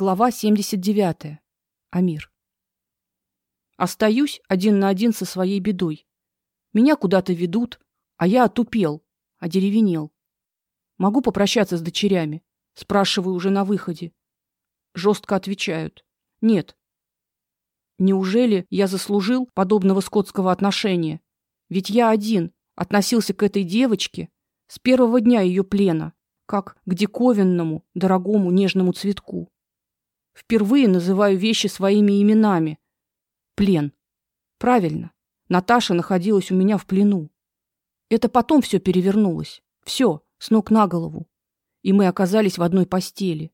Глава 79. Амир. Остаюсь один на один со своей бедой. Меня куда-то ведут, а я отупел, одеревенел. Могу попрощаться с дочерями, спрашиваю уже на выходе. Жестко отвечают: "Нет". Неужели я заслужил подобного скотского отношения? Ведь я один относился к этой девочке с первого дня ее плена, как к диковинному, дорогому, нежному цветку. Впервые называю вещи своими именами. Плен. Правильно. Наташа находилась у меня в плену. Это потом все перевернулось. все с ног на голову. И мы оказались в одной постели.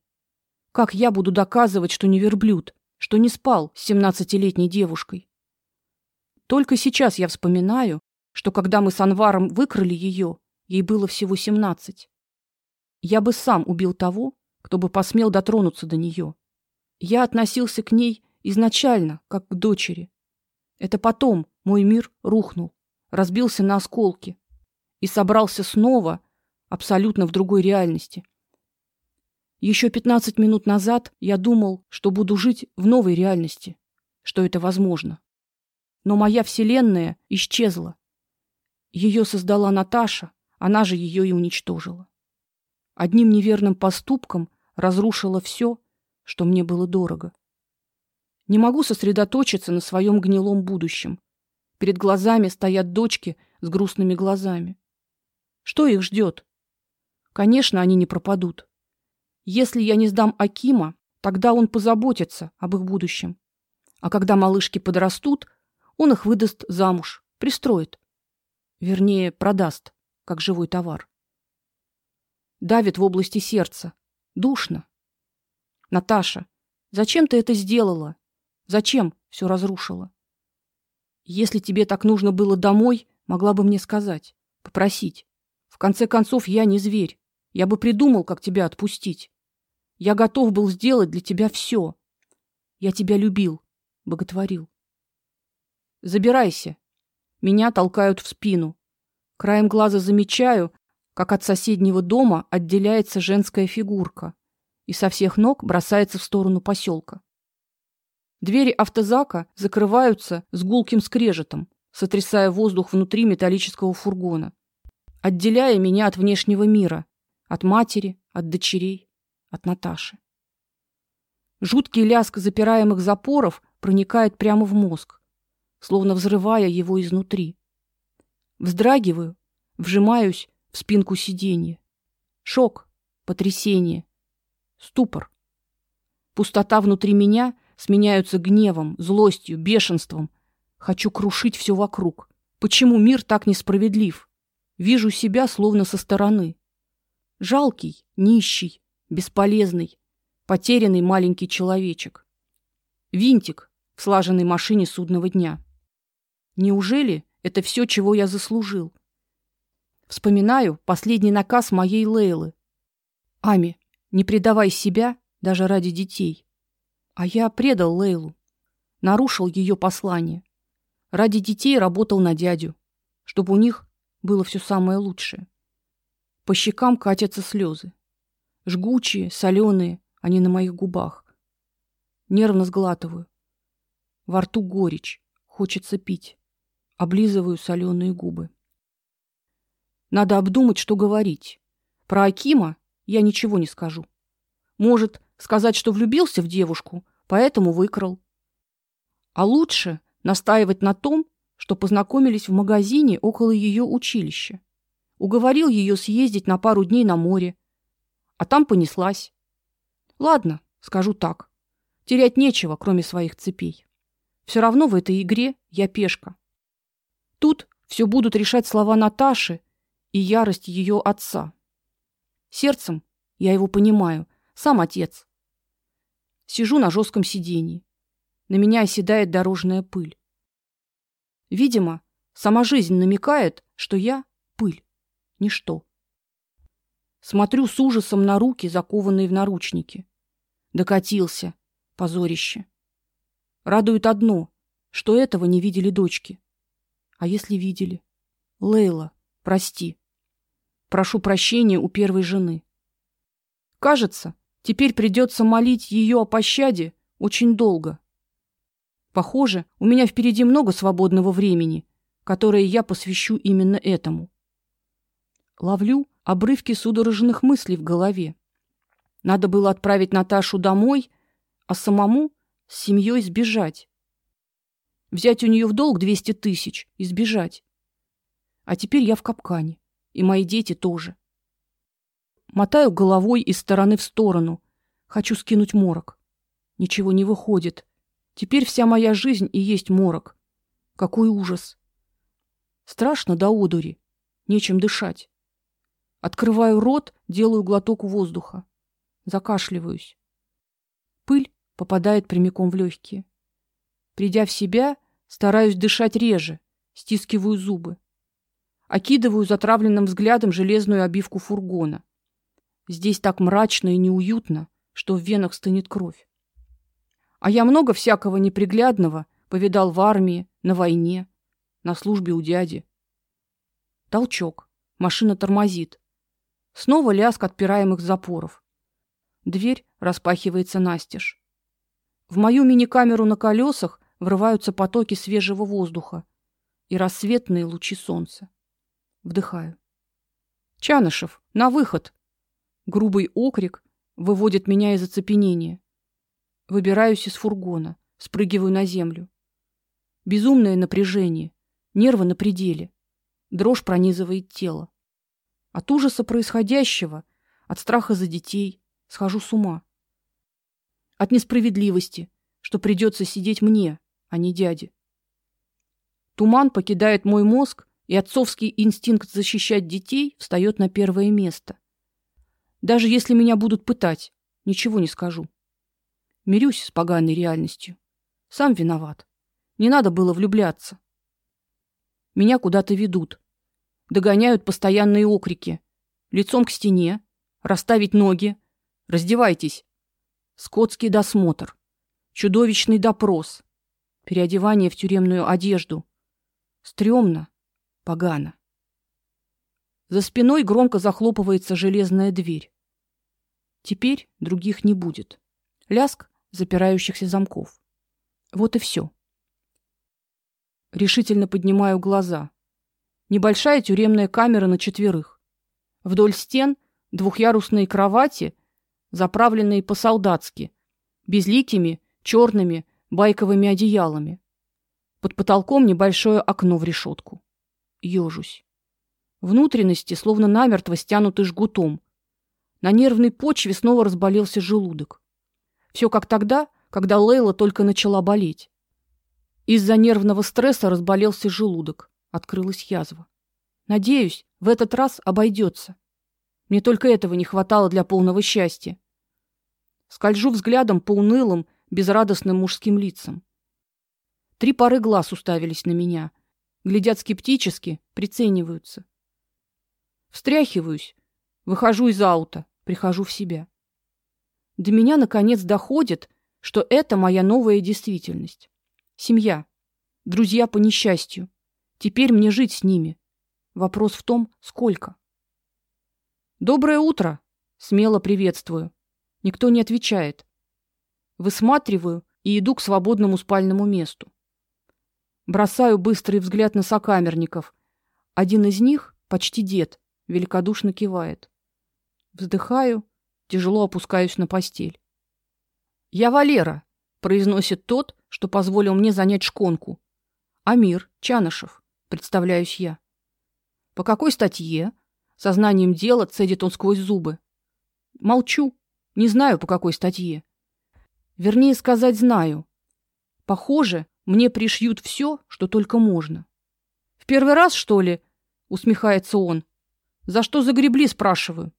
Как я буду доказывать, что не верблюд, что не спал с семнадцатилетней девушкой? Только сейчас я вспоминаю, что когда мы с Анваром выкрали ее, ей было всего семнадцать. Я бы сам убил того, кто бы посмел дотронуться до нее. Я относился к ней изначально как к дочери. Это потом мой мир рухнул, разбился на осколки и собрался снова абсолютно в другой реальности. Еще пятнадцать минут назад я думал, что буду жить в новой реальности, что это возможно. Но моя вселенная исчезла. Ее создала Наташа, она же ее и уничтожила. Одним неверным поступком разрушила все, что мне было дорого. Не могу сосредоточиться на своем гнилом будущем. Перед глазами стоят дочки с грустными глазами. Что их ждет? Конечно, они не пропадут. Если я не сдам Акима, тогда он позаботится об их будущем. А когда малышки подрастут, он их выдаст замуж, пристроит. Вернее, продаст, как живой товар. Давит в области сердца. Душно. Наташа, зачем ты это сделала? Зачем все разрушила? Если тебе так нужно было домой, могла бы мне сказать, попросить. В конце концов, я не зверь. Я бы придумал, как тебя отпустить. Я готов был сделать для тебя все. Я тебя любил, боготворил. Забирайся. Меня толкают в спину. Краем глаза замечаю, как от соседнего дома отделяется женская фигурка и со всех ног бросается в сторону поселка. Двери автозака закрываются с гулким скрежетом, сотрясая воздух внутри металлического фургона, отделяя меня от внешнего мира, от матери, от дочерей, от Наташи. Жуткий лязг запираемых запоров проникает прямо в мозг, словно взрывая его изнутри. Вздрагиваю, вжимаюсь в спинку сиденья. Шок, потрясение, ступор. Пустота внутри меня сменяются гневом, злостью, бешенством. Хочу крушить все вокруг. Почему мир так несправедлив? Вижу себя словно со стороны. Жалкий, нищий, бесполезный, потерянный маленький человечек. Винтик в слаженной машине судного дня. Неужели это все, чего я заслужил? Вспоминаю последний наказ моей Лейлы. Ами, не предавай себя даже ради детей. А я предал Лейлу, нарушил ее послание. Ради детей работал на дядю, чтобы у них было все самое лучшее. По щекам катятся слезы. Жгучие, соленые, они на моих губах. Нервно сглатываю. Во рту горечь, хочется пить. Облизываю соленые губы. Надо обдумать, что говорить. Про Акима я ничего не скажу. Может, сказать, что влюбился в девушку, поэтому выкрал. А лучше настаивать на том, что познакомились в магазине около ее училища. Уговорил ее съездить на пару дней на море, а там понеслась. Ладно, скажу так. Терять нечего, кроме своих цепей. Все равно в этой игре я пешка. Тут все будут решать слова Наташи и ярость ее отца. Сердцем я его понимаю, сам отец. Сижу на жестком сиденье. На меня оседает дорожная пыль. Видимо, сама жизнь намекает, что я пыль, ничто. Смотрю с ужасом на руки, закованные в наручники. Докатился, позорище. Радует одно, что этого не видели дочки. А если видели? Лейла, прости. Прошу прощения у первой жены. Кажется, Теперь придется молить ее о пощаде очень долго. Похоже, у меня впереди много свободного времени, которое я посвящу именно этому. Ловлю обрывки судорожных мыслей в голове. Надо было отправить Наташу домой, а самому с семьей сбежать. Взять у нее в долг двести тысяч и сбежать. А теперь я в капкане, и мои дети тоже. Мотаю головой из стороны в сторону. Хочу скинуть морок. Ничего не выходит. Теперь вся моя жизнь и есть морок. Какой ужас. Страшно до одури. Нечем дышать. Открываю рот, делаю глоток воздуха. Закашливаюсь. Пыль попадает прямиком в легкие. Придя в себя, стараюсь дышать реже, стискиваю зубы. Окидываю затравленным взглядом железную обивку фургона. Здесь так мрачно и неуютно, что в венах стынет кровь. А я много всякого неприглядного повидал в армии, на войне, на службе у дяди. Толчок. Машина тормозит. Снова лязг отпираемых запоров. Дверь распахивается настежь. В мою мини-камеру на колесах врываются потоки свежего воздуха и рассветные лучи солнца. Вдыхаю. Чанышев, на выход. Грубый окрик выводит меня из оцепенения. Выбираюсь из фургона, спрыгиваю на землю. Безумное напряжение, нервы на пределе. Дрожь пронизывает тело. От ужаса происходящего, от страха за детей схожу с ума. От несправедливости, что придется сидеть мне, а не дяде. Туман покидает мой мозг, и отцовский инстинкт защищать детей встает на первое место. Даже если меня будут пытать, ничего не скажу. Мирюсь с поганой реальностью. Сам виноват. Не надо было влюбляться. Меня куда-то ведут. Догоняют постоянные окрики. Лицом к стене, расставить ноги, раздевайтесь. Скотский досмотр, чудовищный допрос, переодевание в тюремную одежду. Стремно, погано. За спиной громко захлопывается железная дверь. Теперь других не будет. Ляск запирающихся замков. Вот и все. Решительно поднимаю глаза. Небольшая тюремная камера на четверых. Вдоль стен двухъярусные кровати, заправленные по-солдатски, безликими черными байковыми одеялами. Под потолком небольшое окно в решетку. Ёжусь. Внутренности словно намертво стянуты жгутом, на нервной почве снова разболелся желудок. Все как тогда, когда Лейла только начала болеть. Из-за нервного стресса разболелся желудок, открылась язва. Надеюсь, в этот раз обойдется. Мне только этого не хватало для полного счастья. Скольжу взглядом по унылым, безрадостным мужским лицам. Три пары глаз уставились на меня, глядят скептически, прицениваются. Встряхиваюсь, выхожу из аута, прихожу в себя. До меня наконец доходит, что это моя новая действительность. Семья, друзья по несчастью. Теперь мне жить с ними. Вопрос в том, сколько. Доброе утро, смело приветствую. Никто не отвечает. Высматриваю и иду к свободному спальному месту. Бросаю быстрый взгляд на сокамерников. Один из них, почти дед, великодушно кивает. Вздыхаю, тяжело опускаюсь на постель. Я Валера, произносит тот, что позволил мне занять шконку. Амир Чанышев, представляюсь я. По какой статье? Сознанием дела цедит он сквозь зубы. Молчу, не знаю по какой статье. Вернее сказать, знаю. Похоже, мне пришьют все, что только можно. В первый раз, что ли? усмехается он. За что загребли, спрашиваю.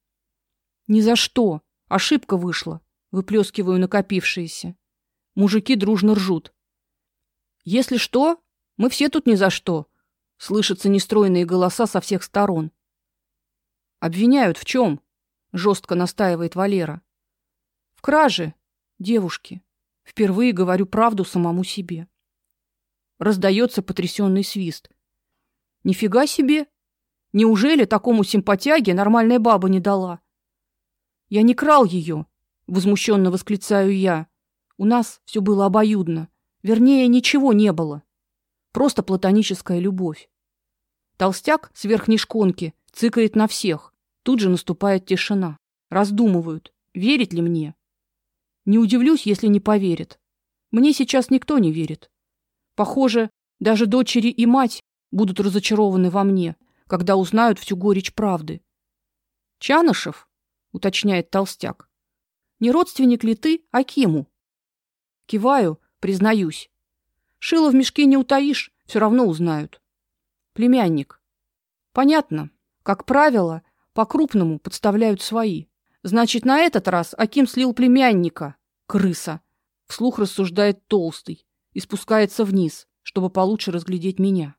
Ни за что. Ошибка вышла. Выплескиваю накопившееся. Мужики дружно ржут. Если что, мы все тут ни за что. Слышатся нестройные голоса со всех сторон. Обвиняют в чем? Жестко настаивает Валера. В краже девушки. Впервые говорю правду самому себе. Раздается потрясенный свист. Нифига себе! Неужели такому симпатяге нормальная баба не дала? Я не крал ее, возмущенно восклицаю я. У нас все было обоюдно. Вернее, ничего не было. Просто платоническая любовь. Толстяк с верхней шконки цыкает на всех. Тут же наступает тишина. Раздумывают, верить ли мне. Не удивлюсь, если не поверят. Мне сейчас никто не верит. Похоже, даже дочери и мать будут разочарованы во мне, когда узнают всю горечь правды. Чанышев, уточняет толстяк. Не родственник ли ты Акиму? Киваю, признаюсь. Шило в мешке не утаишь, все равно узнают. Племянник. Понятно. Как правило, по-крупному подставляют свои. Значит, на этот раз Аким слил племянника. Крыса. Вслух рассуждает толстый и спускается вниз, чтобы получше разглядеть меня.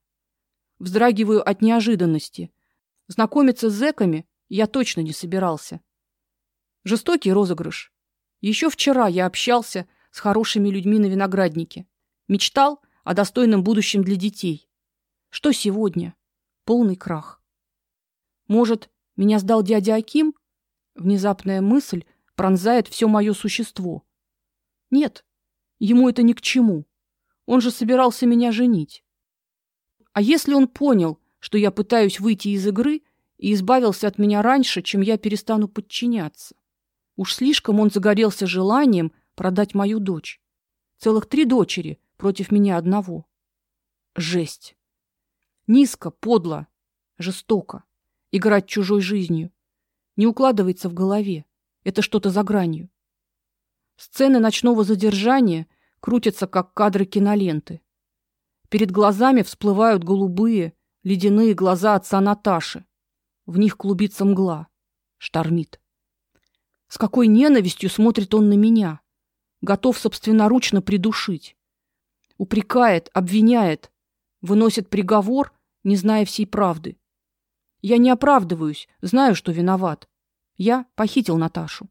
Вздрагиваю от неожиданности. Знакомиться с зэками я точно не собирался. Жестокий розыгрыш. Еще вчера я общался с хорошими людьми на винограднике. Мечтал о достойном будущем для детей. Что сегодня? Полный крах. Может, меня сдал дядя Аким? Внезапная мысль пронзает все мое существо. Нет, ему это ни к чему. Он же собирался меня женить. А если он понял, что я пытаюсь выйти из игры и избавился от меня раньше, чем я перестану подчиняться? Уж слишком он загорелся желанием продать мою дочь. Целых три дочери против меня одного. Жесть. Низко, подло, жестоко играть чужой жизнью. Не укладывается в голове. Это что-то за гранью. Сцены ночного задержания крутятся как кадры киноленты. Перед глазами всплывают голубые, ледяные глаза отца Наташи. В них клубится мгла, штормит. С какой ненавистью смотрит он на меня, готов собственноручно придушить. Упрекает, обвиняет, выносит приговор, не зная всей правды. Я не оправдываюсь, знаю, что виноват. Я похитил Наташу.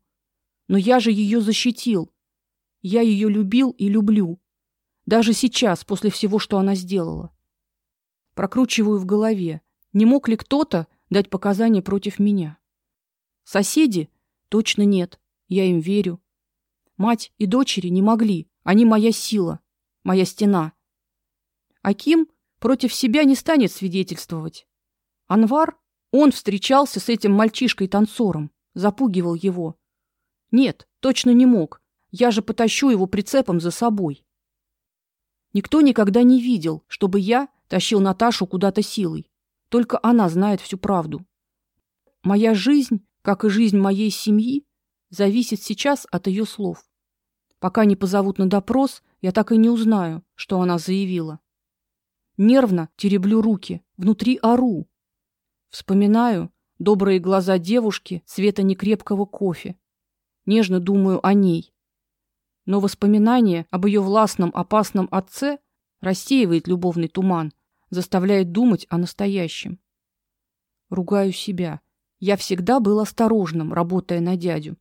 Но я же ее защитил. Я ее любил и люблю. Даже сейчас, после всего, что она сделала. Прокручиваю в голове, не мог ли кто-то дать показания против меня. Соседи? Точно нет. Я им верю. Мать и дочери не могли. Они моя сила, моя стена. Аким против себя не станет свидетельствовать. Анвар, он встречался с этим мальчишкой-танцором, запугивал его. Нет, точно не мог. Я же потащу его прицепом за собой. Никто никогда не видел, чтобы я тащил Наташу куда-то силой. Только она знает всю правду. Моя жизнь, как и жизнь моей семьи, зависит сейчас от ее слов. Пока не позовут на допрос, я так и не узнаю, что она заявила. Нервно тереблю руки, внутри ору. Вспоминаю добрые глаза девушки цвета некрепкого кофе. Нежно думаю о ней, но воспоминание об ее властном, опасном отце рассеивает любовный туман, заставляет думать о настоящем. Ругаю себя. Я всегда был осторожным, работая на дядю.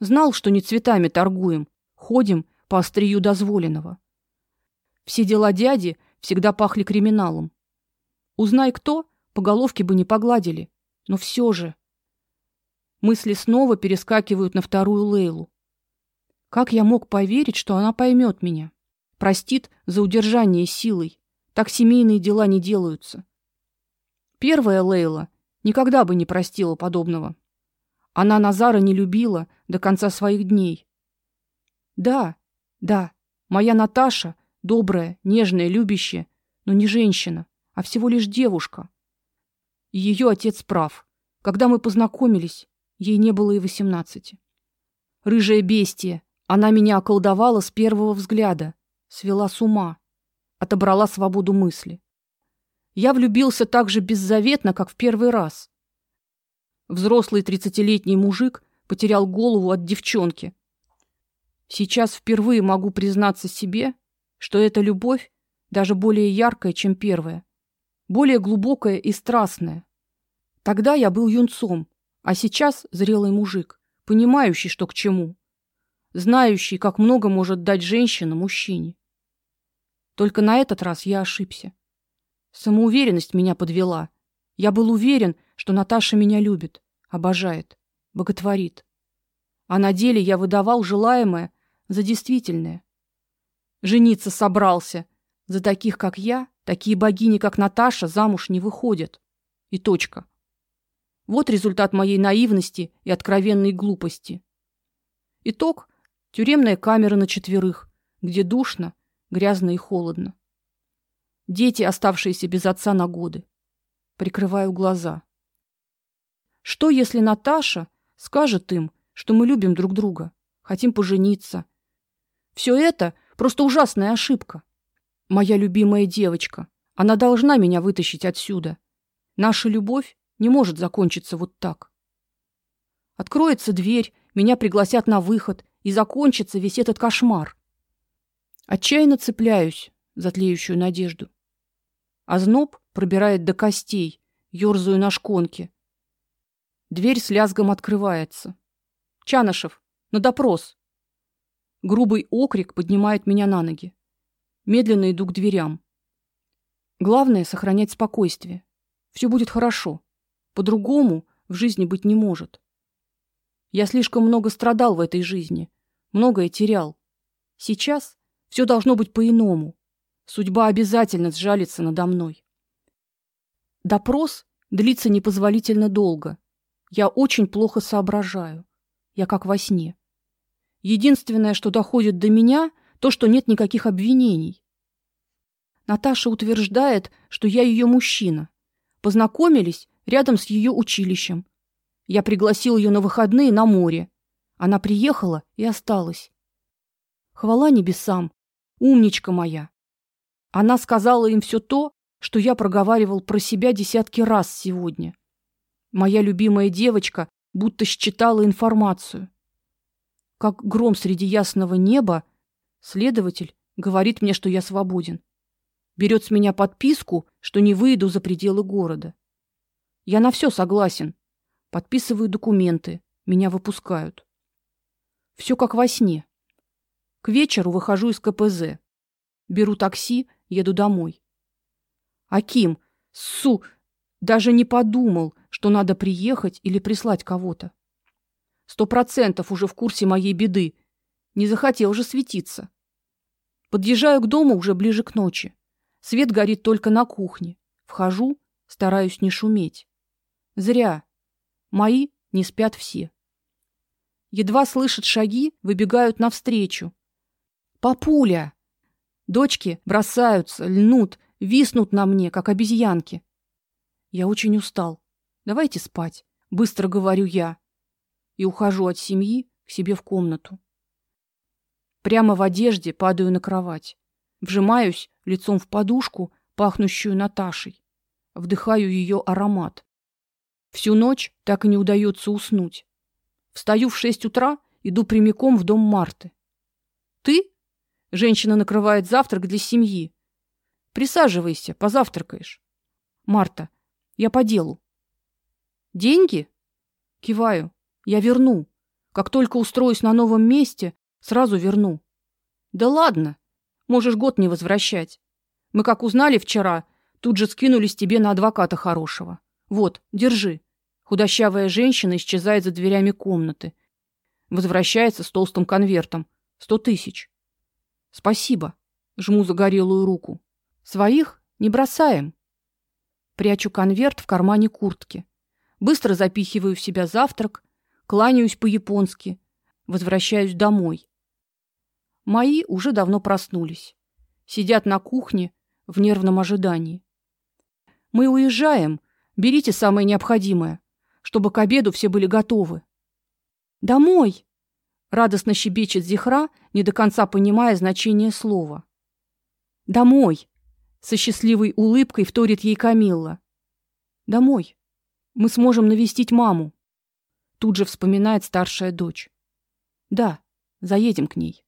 Знал, что не цветами торгуем, ходим по острию дозволенного. Все дела дяди всегда пахли криминалом. Узнай кто, по головке бы не погладили, но все же мысли снова перескакивают на вторую Лейлу. Как я мог поверить, что она поймет меня? Простит за удержание силой. Так семейные дела не делаются. Первая Лейла никогда бы не простила подобного. Она Назара не любила до конца своих дней. Да, да, моя Наташа добрая, нежная, любящая, но не женщина, а всего лишь девушка. И ее отец прав. Когда мы познакомились, ей не было и восемнадцати. Рыжая бестия, она меня околдовала с первого взгляда, свела с ума, отобрала свободу мысли. Я влюбился так же беззаветно, как в первый раз. Взрослый тридцатилетний мужик потерял голову от девчонки. Сейчас впервые могу признаться себе, что эта любовь даже более яркая, чем первая, более глубокая и страстная. Тогда я был юнцом, а сейчас зрелый мужик, понимающий, что к чему знающий, как много может дать женщина мужчине. Только на этот раз я ошибся. Самоуверенность меня подвела. Я был уверен, что Наташа меня любит, обожает, боготворит. А на деле я выдавал желаемое за действительное. Жениться собрался. За таких, как я, такие богини, как Наташа, замуж не выходят. И точка. Вот результат моей наивности и откровенной глупости. Итог тюремная камера на четверых, где душно, грязно и холодно. Дети, оставшиеся без отца на годы. Прикрываю глаза. Что если Наташа скажет им, что мы любим друг друга, хотим пожениться? Все это просто ужасная ошибка. Моя любимая девочка, она должна меня вытащить отсюда. Наша любовь не может закончиться вот так. Откроется дверь, меня пригласят на выход, и закончится весь этот кошмар. Отчаянно цепляюсь за тлеющую надежду. А зноб пробирает до костей, ёрзаю на шконке. Дверь с лязгом открывается. Чанышев, на допрос. Грубый окрик поднимает меня на ноги. Медленно иду к дверям. Главное сохранять спокойствие. Все будет хорошо. По-другому в жизни быть не может. Я слишком много страдал в этой жизни, многое терял. Сейчас все должно быть по-иному. Судьба обязательно сжалится надо мной. Допрос длится непозволительно долго. Я очень плохо соображаю. Я как во сне. Единственное, что доходит до меня, то, что нет никаких обвинений. Наташа утверждает, что я ее мужчина. Познакомились рядом с ее училищем. Я пригласил ее на выходные на море. Она приехала и осталась. Хвала небесам, умничка моя. Она сказала им все то, что я проговаривал про себя десятки раз сегодня. Моя любимая девочка будто считала информацию. Как гром среди ясного неба, следователь говорит мне, что я свободен. Берет с меня подписку, что не выйду за пределы города. Я на все согласен. Подписываю документы, меня выпускают. Все как во сне. К вечеру выхожу из КПЗ. Беру такси, еду домой. Аким, су, даже не подумал, что надо приехать или прислать кого-то. Сто процентов уже в курсе моей беды. Не захотел же светиться. Подъезжаю к дому уже ближе к ночи. Свет горит только на кухне. Вхожу, стараюсь не шуметь. Зря. Мои не спят все. Едва слышат шаги, выбегают навстречу. Папуля! Дочки бросаются, льнут, виснут на мне, как обезьянки. Я очень устал. Давайте спать, быстро говорю я. И ухожу от семьи к себе в комнату. Прямо в одежде падаю на кровать. Вжимаюсь лицом в подушку, пахнущую Наташей. Вдыхаю ее аромат. Всю ночь так и не удается уснуть. Встаю в шесть утра, иду прямиком в дом Марты. Ты? Женщина накрывает завтрак для семьи. Присаживайся, позавтракаешь. Марта, я по делу. Деньги? Киваю. Я верну. Как только устроюсь на новом месте, сразу верну. Да ладно. Можешь год не возвращать. Мы как узнали вчера, тут же скинулись тебе на адвоката хорошего. Вот, держи. Худощавая женщина исчезает за дверями комнаты. Возвращается с толстым конвертом. Сто тысяч. Спасибо. Жму загорелую руку. Своих не бросаем. Прячу конверт в кармане куртки. Быстро запихиваю в себя завтрак, кланяюсь по-японски, возвращаюсь домой. Мои уже давно проснулись. Сидят на кухне в нервном ожидании. Мы уезжаем. Берите самое необходимое, чтобы к обеду все были готовы. Домой, радостно щебечет Зихра, не до конца понимая значение слова. Домой, со счастливой улыбкой вторит ей Камилла. Домой. Мы сможем навестить маму. Тут же вспоминает старшая дочь. Да, заедем к ней.